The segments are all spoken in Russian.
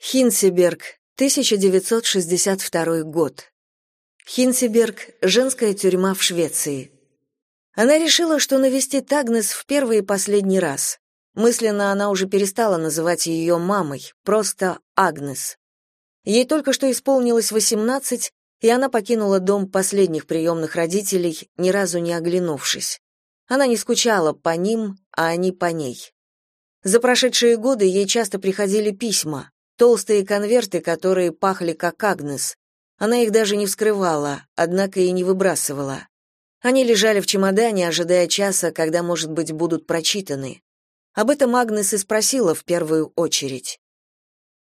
Хинсеберг, 1962 год. Хинсеберг – женская тюрьма в Швеции. Она решила, что навестит Агнес в первый и последний раз. Мысленно она уже перестала называть ее мамой, просто Агнес. Ей только что исполнилось 18, и она покинула дом последних приемных родителей, ни разу не оглянувшись. Она не скучала по ним, а они по ней. За прошедшие годы ей часто приходили письма, Толстые конверты, которые пахли как Агнес. Она их даже не вскрывала, однако и не выбрасывала. Они лежали в чемодане, ожидая часа, когда, может быть, будут прочитаны. Об этом Агнес и спросила в первую очередь.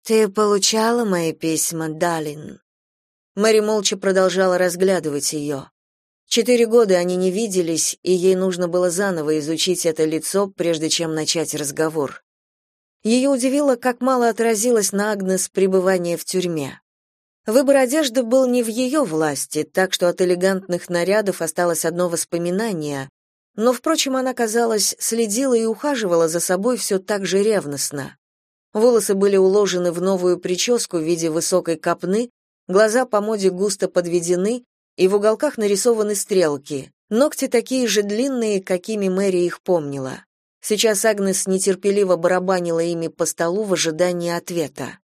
«Ты получала мои письма, Далин?» Мэри молча продолжала разглядывать ее. Четыре года они не виделись, и ей нужно было заново изучить это лицо, прежде чем начать разговор. Ее удивило, как мало отразилось на Агнес пребывание в тюрьме. Выбор одежды был не в ее власти, так что от элегантных нарядов осталось одно воспоминание, но, впрочем, она, казалось, следила и ухаживала за собой все так же ревностно. Волосы были уложены в новую прическу в виде высокой копны, глаза по моде густо подведены, и в уголках нарисованы стрелки. Ногти такие же длинные, какими Мэри их помнила. Сейчас Агнес нетерпеливо барабанила ими по столу в ожидании ответа.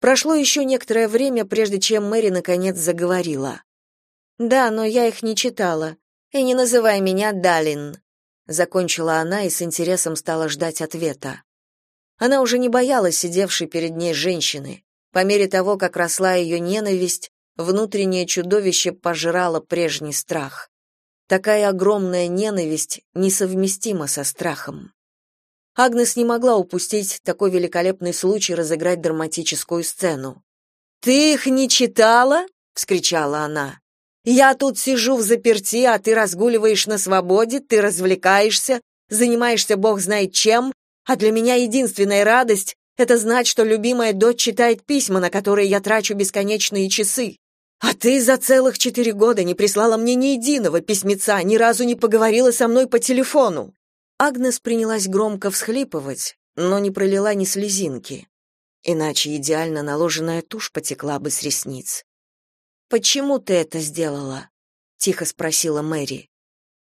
Прошло еще некоторое время, прежде чем Мэри наконец заговорила. «Да, но я их не читала. И не называй меня Далин», — закончила она и с интересом стала ждать ответа. Она уже не боялась сидевшей перед ней женщины. По мере того, как росла ее ненависть, внутреннее чудовище пожирало прежний страх. Такая огромная ненависть несовместима со страхом. Агнес не могла упустить такой великолепный случай разыграть драматическую сцену. «Ты их не читала?» — вскричала она. «Я тут сижу в заперти, а ты разгуливаешь на свободе, ты развлекаешься, занимаешься бог знает чем, а для меня единственная радость — это знать, что любимая дочь читает письма, на которые я трачу бесконечные часы. А ты за целых четыре года не прислала мне ни единого письмеца, ни разу не поговорила со мной по телефону. Агнес принялась громко всхлипывать, но не пролила ни слезинки. Иначе идеально наложенная тушь потекла бы с ресниц. «Почему ты это сделала?» — тихо спросила Мэри.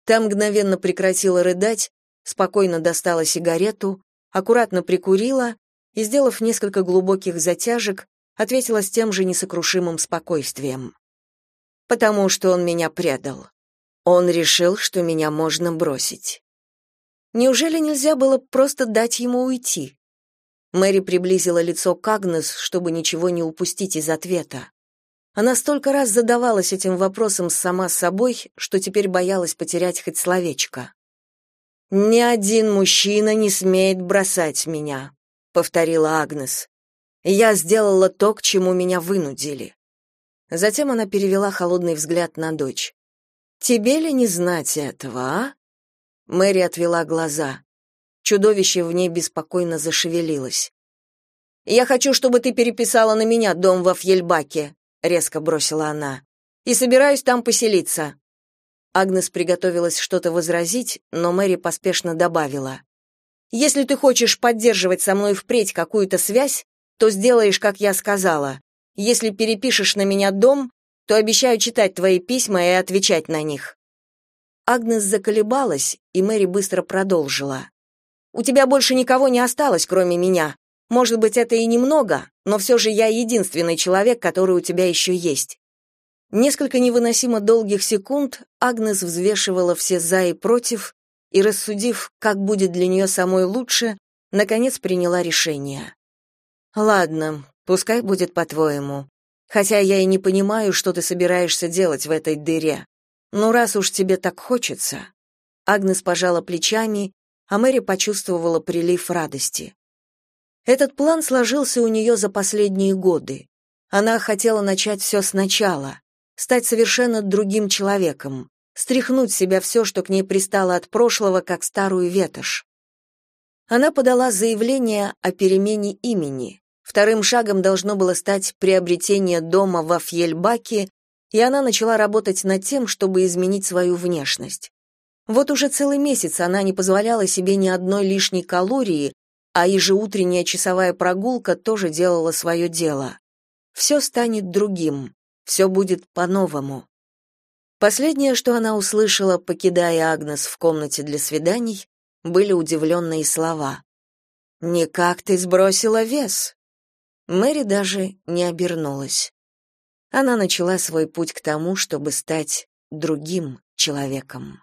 Та мгновенно прекратила рыдать, спокойно достала сигарету, аккуратно прикурила и, сделав несколько глубоких затяжек, ответила с тем же несокрушимым спокойствием. Потому что он меня предал. Он решил, что меня можно бросить. Неужели нельзя было просто дать ему уйти? Мэри приблизила лицо к Агнес, чтобы ничего не упустить из ответа. Она столько раз задавалась этим вопросом сама собой, что теперь боялась потерять хоть словечко. «Ни один мужчина не смеет бросать меня», — повторила Агнес. Я сделала то, к чему меня вынудили. Затем она перевела холодный взгляд на дочь. Тебе ли не знать этого, а? Мэри отвела глаза. Чудовище в ней беспокойно зашевелилось. Я хочу, чтобы ты переписала на меня дом во Фьельбаке, резко бросила она. И собираюсь там поселиться. Агнес приготовилась что-то возразить, но Мэри поспешно добавила: Если ты хочешь поддерживать со мной впредь какую-то связь, то сделаешь, как я сказала. Если перепишешь на меня дом, то обещаю читать твои письма и отвечать на них». Агнес заколебалась, и Мэри быстро продолжила. «У тебя больше никого не осталось, кроме меня. Может быть, это и немного, но все же я единственный человек, который у тебя еще есть». Несколько невыносимо долгих секунд Агнес взвешивала все «за» и «против», и, рассудив, как будет для нее самой лучше, наконец приняла решение. Ладно, пускай будет по-твоему. Хотя я и не понимаю, что ты собираешься делать в этой дыре. Но раз уж тебе так хочется. Агнес пожала плечами, а Мэри почувствовала прилив радости. Этот план сложился у нее за последние годы. Она хотела начать все сначала, стать совершенно другим человеком, стряхнуть с себя все, что к ней пристало от прошлого, как старую ветошь. Она подала заявление о перемене имени. Вторым шагом должно было стать приобретение дома во Фьельбаке, и она начала работать над тем, чтобы изменить свою внешность. Вот уже целый месяц она не позволяла себе ни одной лишней калории, а ежеутренняя часовая прогулка тоже делала свое дело. Все станет другим, все будет по-новому. Последнее, что она услышала, покидая Агнес в комнате для свиданий, были удивленные слова. «Никак ты сбросила вес!» Мэри даже не обернулась. Она начала свой путь к тому, чтобы стать другим человеком.